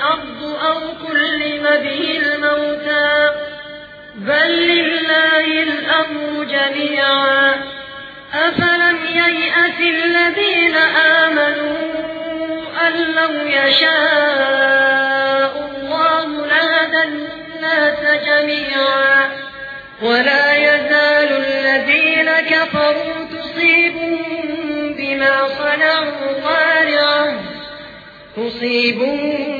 الأرض أو كلم به الموتى. بل لله الأمر جميعا. أفلم ييأس الذين آمنوا أن لو يشاء الله لهدى الناس جميعا. ولا يزال الذين كفروا تصيبهم بما صنعوا قارعة. تصيبهم